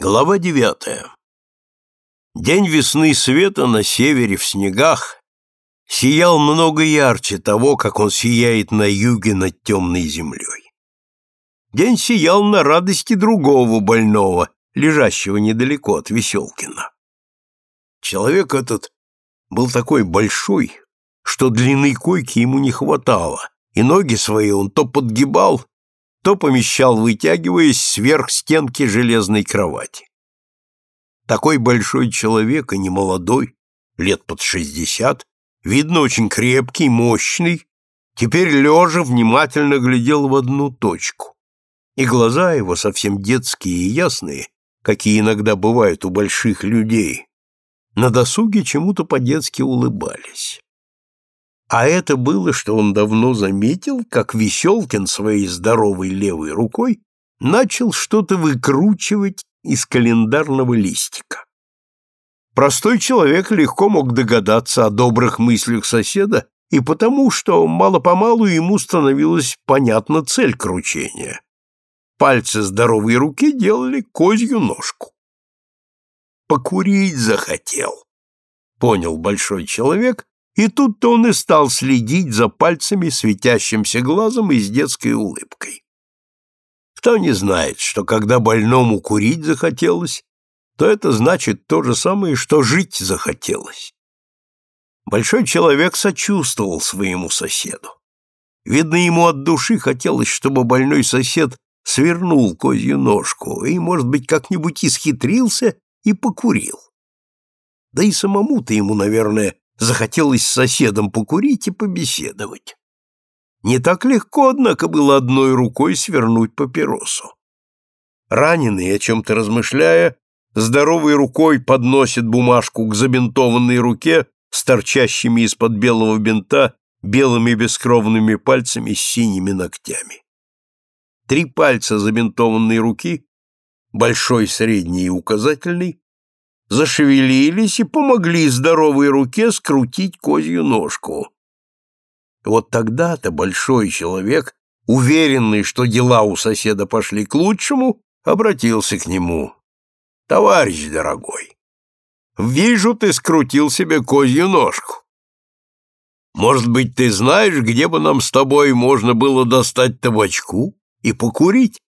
Глава девятая. День весны света на севере в снегах сиял много ярче того, как он сияет на юге над темной землей. День сиял на радости другого больного, лежащего недалеко от Веселкина. Человек этот был такой большой, что длины койки ему не хватало, и ноги свои он то подгибал, то помещал, вытягиваясь сверх стенки железной кровати. Такой большой человек и немолодой, лет под шестьдесят, видно, очень крепкий, мощный, теперь лежа внимательно глядел в одну точку. И глаза его, совсем детские и ясные, какие иногда бывают у больших людей, на досуге чему-то по-детски улыбались. А это было, что он давно заметил, как Веселкин своей здоровой левой рукой начал что-то выкручивать из календарного листика. Простой человек легко мог догадаться о добрых мыслях соседа и потому, что мало-помалу ему становилась понятна цель кручения. Пальцы здоровой руки делали козью ножку. «Покурить захотел», — понял большой человек и тут-то он и стал следить за пальцами, светящимся глазом и с детской улыбкой. Кто не знает, что когда больному курить захотелось, то это значит то же самое, что жить захотелось. Большой человек сочувствовал своему соседу. Видно, ему от души хотелось, чтобы больной сосед свернул козью ножку и, может быть, как-нибудь исхитрился и покурил. Да и самому-то ему, наверное, захотелось с соседом покурить и побеседовать. Не так легко, однако, было одной рукой свернуть папиросу. Раненый, о чем-то размышляя, здоровой рукой подносит бумажку к забинтованной руке с торчащими из-под белого бинта белыми бескровными пальцами с синими ногтями. Три пальца забинтованной руки, большой, средний и указательный, зашевелились и помогли здоровой руке скрутить козью ножку. Вот тогда-то большой человек, уверенный, что дела у соседа пошли к лучшему, обратился к нему. «Товарищ дорогой, вижу, ты скрутил себе козью ножку. Может быть, ты знаешь, где бы нам с тобой можно было достать табачку и покурить?»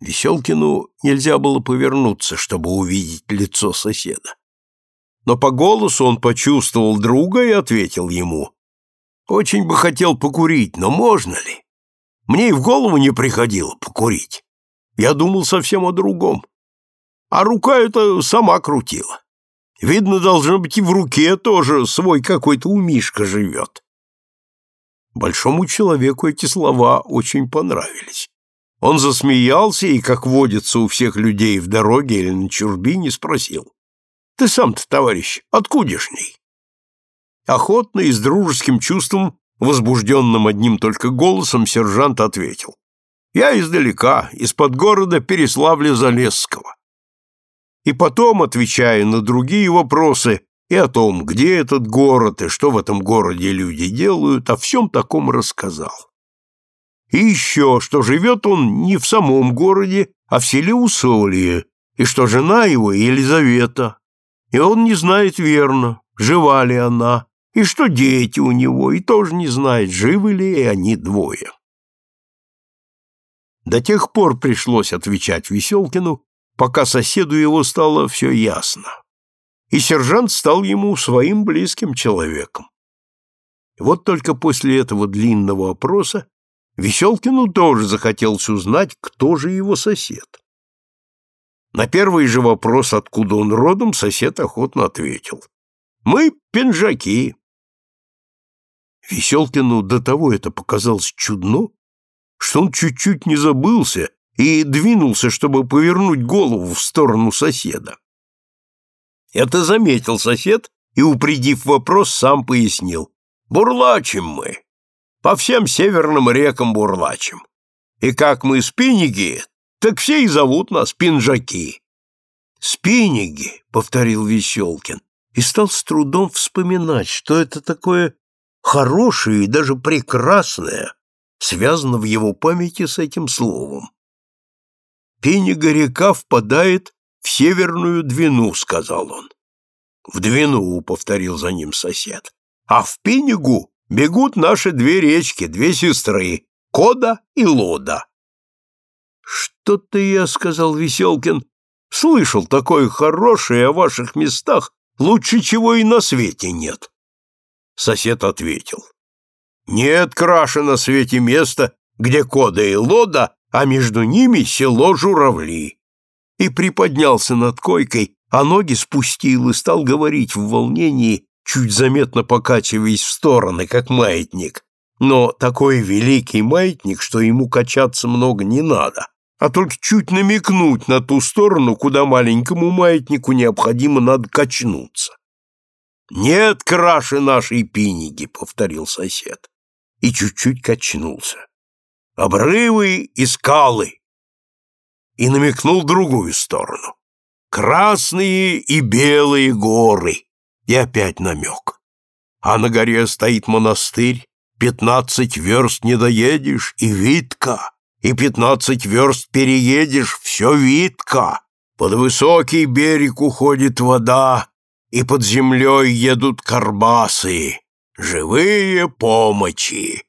Веселкину нельзя было повернуться, чтобы увидеть лицо соседа. Но по голосу он почувствовал друга и ответил ему. «Очень бы хотел покурить, но можно ли? Мне и в голову не приходило покурить. Я думал совсем о другом. А рука эта сама крутила. Видно, должно быть, и в руке тоже свой какой-то умишка живет». Большому человеку эти слова очень понравились. Он засмеялся и, как водится у всех людей в дороге или на чурбине, спросил. «Ты сам-то, товарищ, откудешний?» Охотно и с дружеским чувством, возбужденным одним только голосом, сержант ответил. «Я издалека, из-под города Переславля-Залесского». И потом, отвечая на другие вопросы и о том, где этот город и что в этом городе люди делают, о всем таком рассказал. И еще, что живет он не в самом городе, а в селе Усолье, и что жена его Елизавета, и он не знает верно, жива ли она, и что дети у него, и тоже не знает, живы ли они двое. До тех пор пришлось отвечать Веселкину, пока соседу его стало все ясно. И сержант стал ему своим близким человеком. Вот только после этого длинного опроса Веселкину тоже захотелось узнать, кто же его сосед. На первый же вопрос, откуда он родом, сосед охотно ответил. «Мы пинжаки». Веселкину до того это показалось чудно, что он чуть-чуть не забылся и двинулся, чтобы повернуть голову в сторону соседа. Это заметил сосед и, упредив вопрос, сам пояснил. «Бурлачим мы по всем северным рекам бурлачим. И как мы спинниги, так все и зовут нас пинжаки. Спинниги, повторил Веселкин, и стал с трудом вспоминать, что это такое хорошее и даже прекрасное связано в его памяти с этим словом. Пенега-река впадает в Северную Двину, — сказал он. В Двину, — повторил за ним сосед. А в Пенегу бегут наши две речки, две сестры, Кода и Лода. Что-то я, — сказал Веселкин, — слышал такое хорошее о ваших местах, лучше чего и на свете нет. Сосед ответил. Нет краше на свете места, где Кода и Лода, а между ними село Журавли. И приподнялся над койкой, а ноги спустил и стал говорить в волнении, чуть заметно покачиваясь в стороны, как маятник. Но такой великий маятник, что ему качаться много не надо, а только чуть намекнуть на ту сторону, куда маленькому маятнику необходимо надо качнуться. «Нет краши нашей пиниги», — повторил сосед, и чуть-чуть качнулся. «Обрывы и скалы!» И намекнул другую сторону. «Красные и белые горы!» И опять намек. А на горе стоит монастырь, пятнадцать верст не доедешь, и Витка, и пятнадцать верст переедешь, все Витка. Под высокий берег уходит вода, и под землей едут карбасы, живые помощи.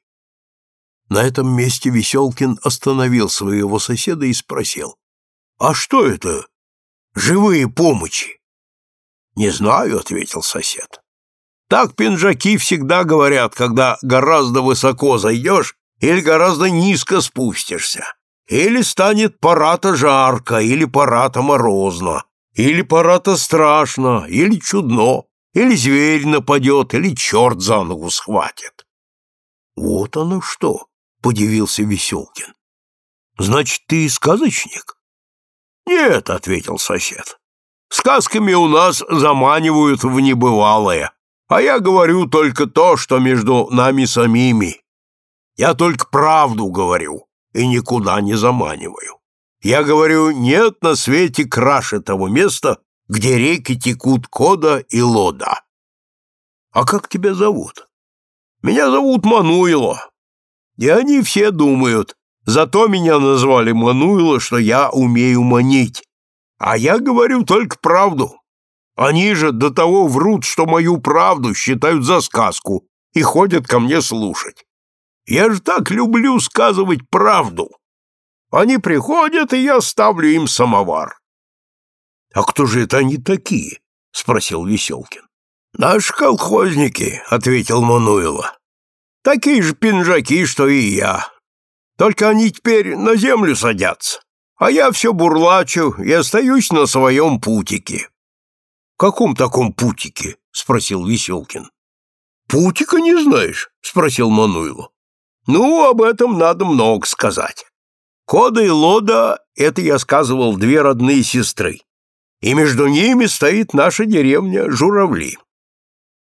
На этом месте Веселкин остановил своего соседа и спросил, «А что это? Живые помощи?» «Не знаю», — ответил сосед. «Так пинжаки всегда говорят, когда гораздо высоко зайдешь или гораздо низко спустишься. Или станет пора-то жарко, или пора-то морозно, или пора-то страшно, или чудно, или зверь нападет, или черт за ногу схватит. Вот оно что, — подивился Веселкин. Значит, ты сказочник? Нет, — ответил сосед. Сказками у нас заманивают в небывалое, а я говорю только то, что между нами самими. Я только правду говорю и никуда не заманиваю. Я говорю, нет на свете краше того места, где реки текут Кода и Лода. А как тебя зовут? Меня зовут Мануило. И они все думают, зато меня назвали Мануило, что я умею манить. А я говорю только правду. Они же до того врут, что мою правду считают за сказку и ходят ко мне слушать. Я же так люблю сказывать правду. Они приходят, и я ставлю им самовар. — А кто же это они такие? — спросил Веселкин. — Наши колхозники, — ответил Мануило. — Такие же пинжаки, что и я. Только они теперь на землю садятся, а я все бурлачу и остаюсь на своем путике. — Каком таком путике? — спросил Веселкин. — Путика не знаешь? — спросил Мануило. — Ну, об этом надо много сказать. Кода и Лода — это, я сказывал, две родные сестры, и между ними стоит наша деревня Журавли.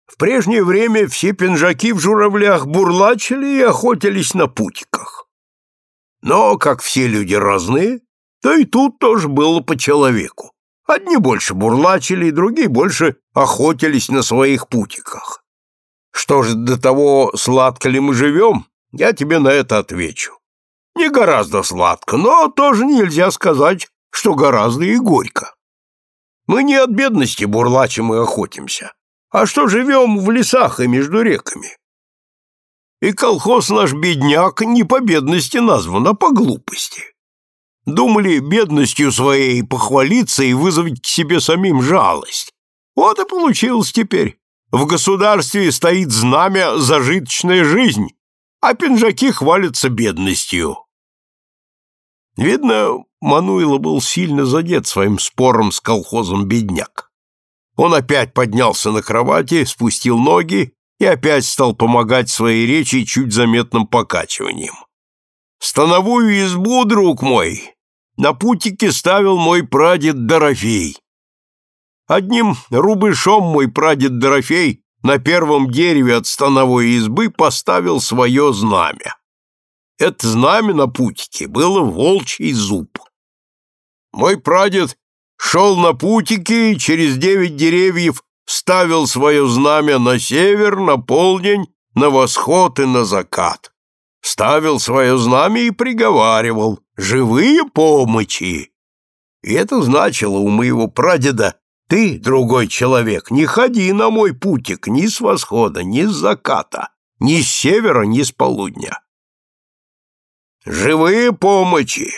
В прежнее время все пинжаки в журавлях бурлачили и охотились на путиках. Но, как все люди разные, то и тут тоже было по человеку. Одни больше бурлачили, другие больше охотились на своих путиках. Что же до того, сладко ли мы живем, я тебе на это отвечу. Не гораздо сладко, но тоже нельзя сказать, что гораздо и горько. Мы не от бедности бурлачим и охотимся, а что живем в лесах и между реками. И колхоз наш бедняк не по бедности назван, а по глупости. Думали бедностью своей похвалиться и вызвать к себе самим жалость. Вот и получилось теперь. В государстве стоит знамя «Зажиточная жизнь», а пинжаки хвалятся бедностью. Видно, Мануило был сильно задет своим спором с колхозом «Бедняк». Он опять поднялся на кровати, спустил ноги и опять стал помогать своей речи чуть заметным покачиванием. «Становую избу, друг мой, на путике ставил мой прадед Дорофей. Одним рубышом мой прадед Дорофей на первом дереве от становой избы поставил свое знамя. Это знамя на путике было волчий зуб. Мой прадед шел на путике и через девять деревьев ставил свое знамя на север, на полдень, на восход и на закат. Ставил свое знамя и приговаривал живые помощи. И это значило у моего прадеда «Ты, другой человек, не ходи на мой путик ни с восхода, ни с заката, ни с севера, ни с полудня». «Живые помощи!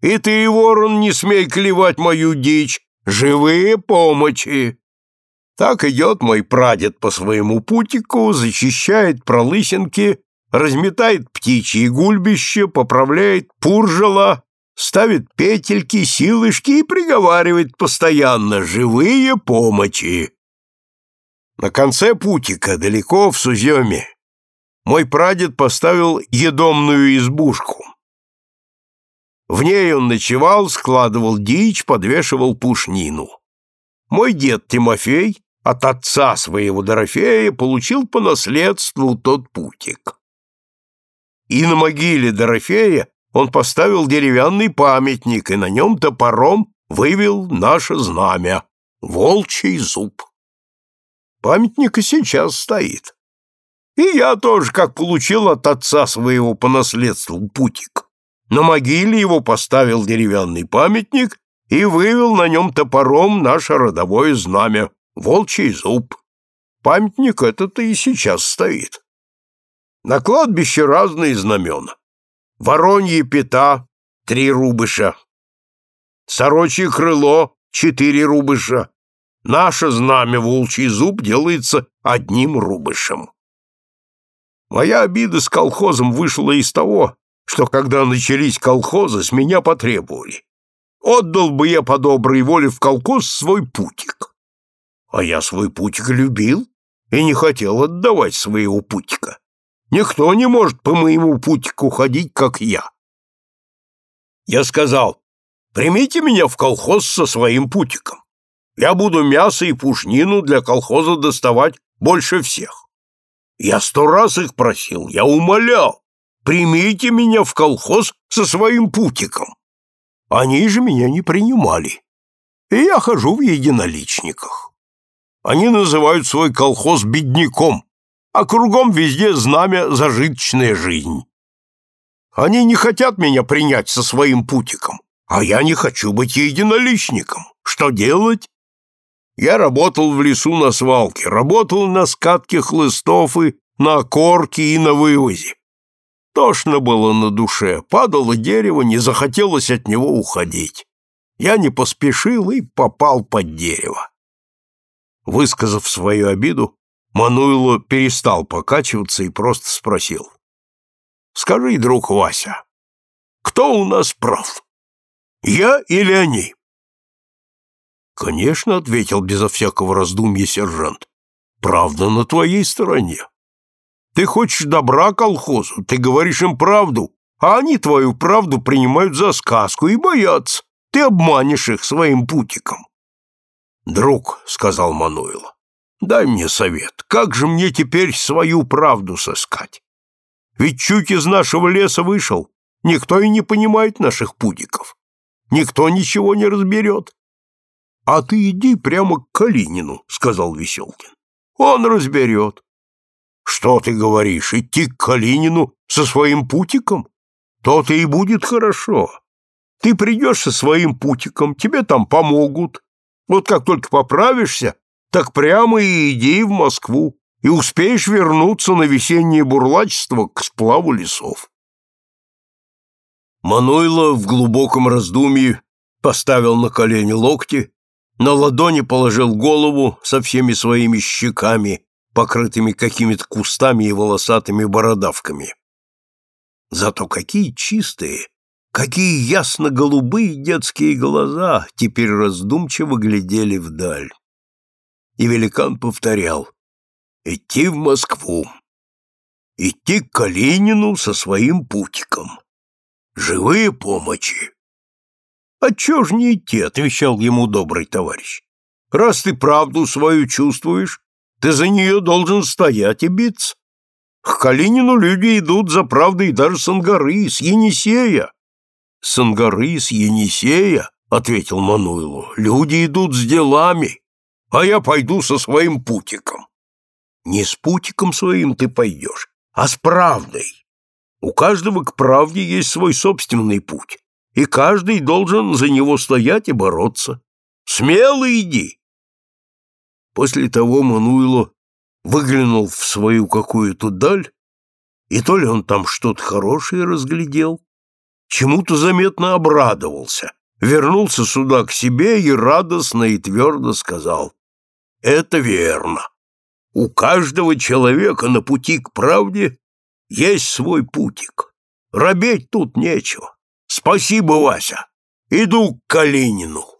И ты, ворон, не смей клевать мою дичь! Живые помощи!» Так идет мой прадед по своему путику, зачищает пролысинки, разметает птичьи гульбище, поправляет пуржела, ставит петельки, силышки и приговаривает постоянно «живые помощи». На конце путика, далеко в Суземе, мой прадед поставил едомную избушку. В ней он ночевал, складывал дичь, подвешивал пушнину. Мой дед Тимофей от отца своего Дорофея получил по наследству тот путик. И на могиле Дорофея он поставил деревянный памятник и на нем топором вывел наше знамя — волчий зуб. Памятник и сейчас стоит. И я тоже, как получил от отца своего по наследству путик. На могиле его поставил деревянный памятник и вывел на нем топором наше родовое знамя волчий зуб. Памятник этот и сейчас стоит. На кладбище разные знамена. Воронье пята — три рубыша. Сорочье крыло — четыре рубыша. Наше знамя волчий зуб делается одним рубышем. Моя обида с колхозом вышла из того, что когда начались колхозы, с меня потребовали. Отдал бы я по доброй воле в колхоз свой путик. А я свой путик любил и не хотел отдавать своего путика. Никто не может по моему путику ходить, как я. Я сказал, примите меня в колхоз со своим путиком. Я буду мясо и пушнину для колхоза доставать больше всех. Я сто раз их просил, я умолял, примите меня в колхоз со своим путиком. Они же меня не принимали, и я хожу в единоличниках. Они называют свой колхоз бедняком, а кругом везде знамя «зажиточная жизнь». Они не хотят меня принять со своим путиком, а я не хочу быть единоличником. Что делать? Я работал в лесу на свалке, работал на скатке хлыстов и на корке и на вывозе. Тошно было на душе, падало дерево, не захотелось от него уходить. Я не поспешил и попал под дерево. Высказав свою обиду, Мануйло перестал покачиваться и просто спросил. «Скажи, друг Вася, кто у нас прав? Я или они?» «Конечно», — ответил безо всякого раздумья сержант, — «правда на твоей стороне. Ты хочешь добра колхозу, ты говоришь им правду, а они твою правду принимают за сказку и боятся. Ты обманешь их своим путиком. «Друг», — сказал Мануил, — «дай мне совет, как же мне теперь свою правду сыскать? Ведь чуть из нашего леса вышел, никто и не понимает наших пудиков, никто ничего не разберет». «А ты иди прямо к Калинину», — сказал Веселкин. «Он разберет». «Что ты говоришь, идти к Калинину со своим путиком? То-то и будет хорошо. Ты придешь со своим путиком, тебе там помогут, вот как только поправишься, так прямо и иди в Москву, и успеешь вернуться на весеннее бурлачество к сплаву лесов. Мануйло в глубоком раздумье поставил на колени локти, на ладони положил голову со всеми своими щеками, покрытыми какими-то кустами и волосатыми бородавками. Зато какие чистые, Какие ясно-голубые детские глаза теперь раздумчиво глядели вдаль. И великан повторял «Идти в Москву, идти к Калинину со своим путиком. Живые помощи». «А чё ж не идти?» — отвечал ему добрый товарищ. «Раз ты правду свою чувствуешь, ты за нее должен стоять и биться. К Калинину люди идут за правдой даже с Ангары, с Енисея, с Ангары, с Енисея, — ответил Мануилу, — люди идут с делами, а я пойду со своим путиком. Не с путиком своим ты пойдешь, а с правдой. У каждого к правде есть свой собственный путь, и каждый должен за него стоять и бороться. Смело иди!» После того Мануило выглянул в свою какую-то даль, и то ли он там что-то хорошее разглядел, чему-то заметно обрадовался, вернулся сюда к себе и радостно и твердо сказал, «Это верно. У каждого человека на пути к правде есть свой путик. Робеть тут нечего. Спасибо, Вася. Иду к Калинину».